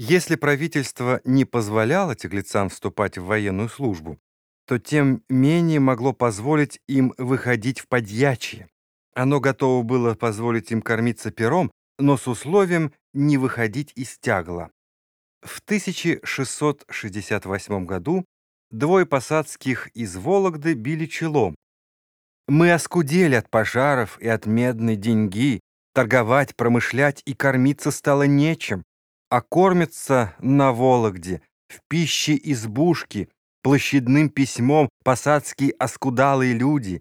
Если правительство не позволяло тяглецам вступать в военную службу, то тем менее могло позволить им выходить в подьячье. Оно готово было позволить им кормиться пером, но с условием не выходить из тягла. В 1668 году двое посадских из Вологды били челом. «Мы оскудели от пожаров и от медной деньги, торговать, промышлять и кормиться стало нечем а кормятся на Вологде, в пище избушки, площадным письмом посадские оскудалые люди.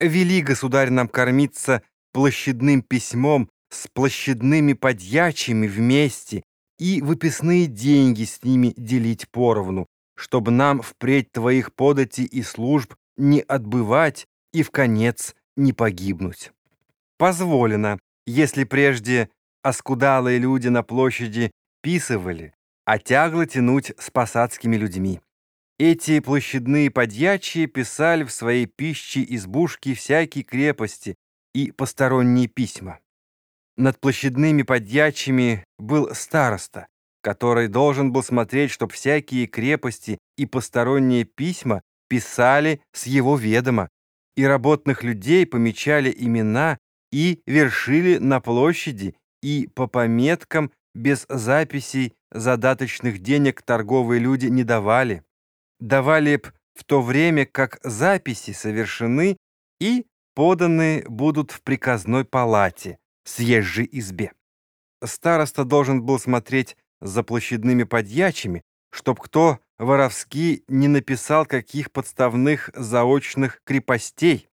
Вели, государь, нам кормиться площадным письмом с площадными подьячими вместе и выписные деньги с ними делить поровну, чтобы нам впредь твоих подати и служб не отбывать и в конец не погибнуть. Позволено, если прежде оскудалые люди на площади списывали, а тягло тянуть с посадскими людьми. Эти площадные подьячие писали в своей пище избушки всякие крепости и посторонние письма. Над площадными подьячими был староста, который должен был смотреть, чтоб всякие крепости и посторонние письма писали с его ведома, и работных людей помечали имена и вершили на площади и по пометкам без записей задаточных денег торговые люди не давали. Давали б в то время, как записи совершены и поданы будут в приказной палате, съезжей избе. Староста должен был смотреть за площадными подьячими, чтоб кто воровски не написал каких подставных заочных крепостей.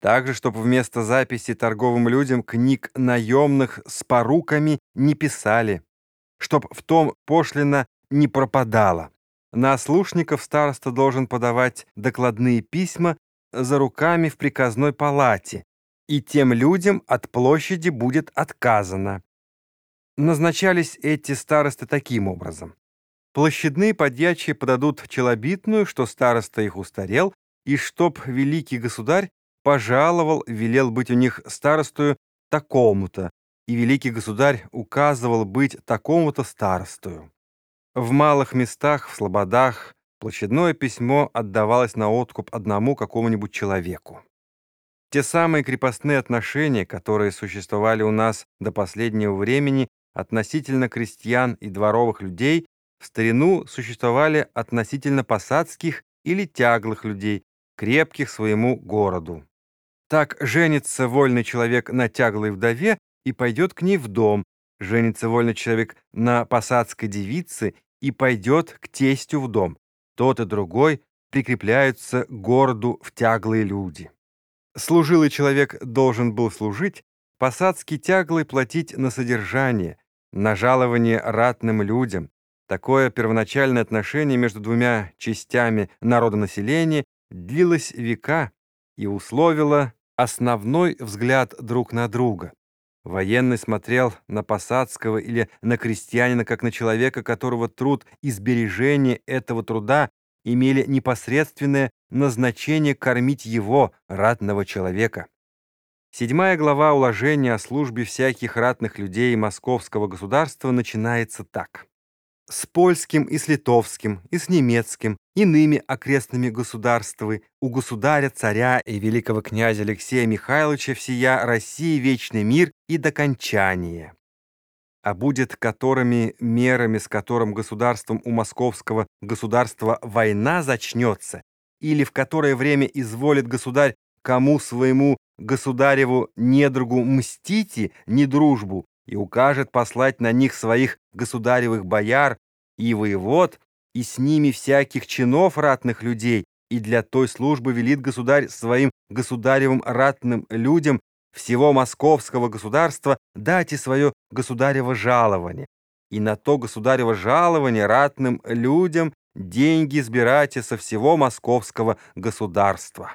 Также, чтобы вместо записи торговым людям книг наемных с поруками не писали, чтоб в том пошлина не пропадала. На ослушников староста должен подавать докладные письма за руками в приказной палате, и тем людям от площади будет отказано. Назначались эти старосты таким образом. Площадные подьячие подадут челобитную, что староста их устарел, и чтоб великий государь пожаловал, велел быть у них старостою такому-то, и великий государь указывал быть такому-то старостою. В малых местах, в слободах, площадное письмо отдавалось на откуп одному какому-нибудь человеку. Те самые крепостные отношения, которые существовали у нас до последнего времени относительно крестьян и дворовых людей, в старину существовали относительно посадских или тяглых людей, крепких своему городу. Так женится вольный человек на тяглой вдове и пойдет к ней в дом, женится вольный человек на посадской девице и пойдет к тестю в дом. Тот и другой прикрепляются к городу в тяглые люди. Служилый человек должен был служить, посадский тяглый платить на содержание, на жалование ратным людям. Такое первоначальное отношение между двумя частями народонаселения длилось века и условило основной взгляд друг на друга. Военный смотрел на посадского или на крестьянина как на человека, которого труд и сбережение этого труда имели непосредственное назначение кормить его, ратного человека. Седьмая глава уложения о службе всяких ратных людей московского государства начинается так с польским и с литовским, и с немецким, иными окрестными государствами, у государя, царя и великого князя Алексея Михайловича всея России вечный мир и докончание. А будет которыми мерами, с которым государством у московского государства война зачнется, или в которое время изволит государь кому своему государеву недругу мстите, не дружбу, и укажет послать на них своих государевых бояр и воевод, и с ними всяких чинов ратных людей, и для той службы велит государь своим государевым ратным людям всего московского государства дать и свое государево жалование, и на то государево жалование ратным людям деньги сбирайте со всего московского государства.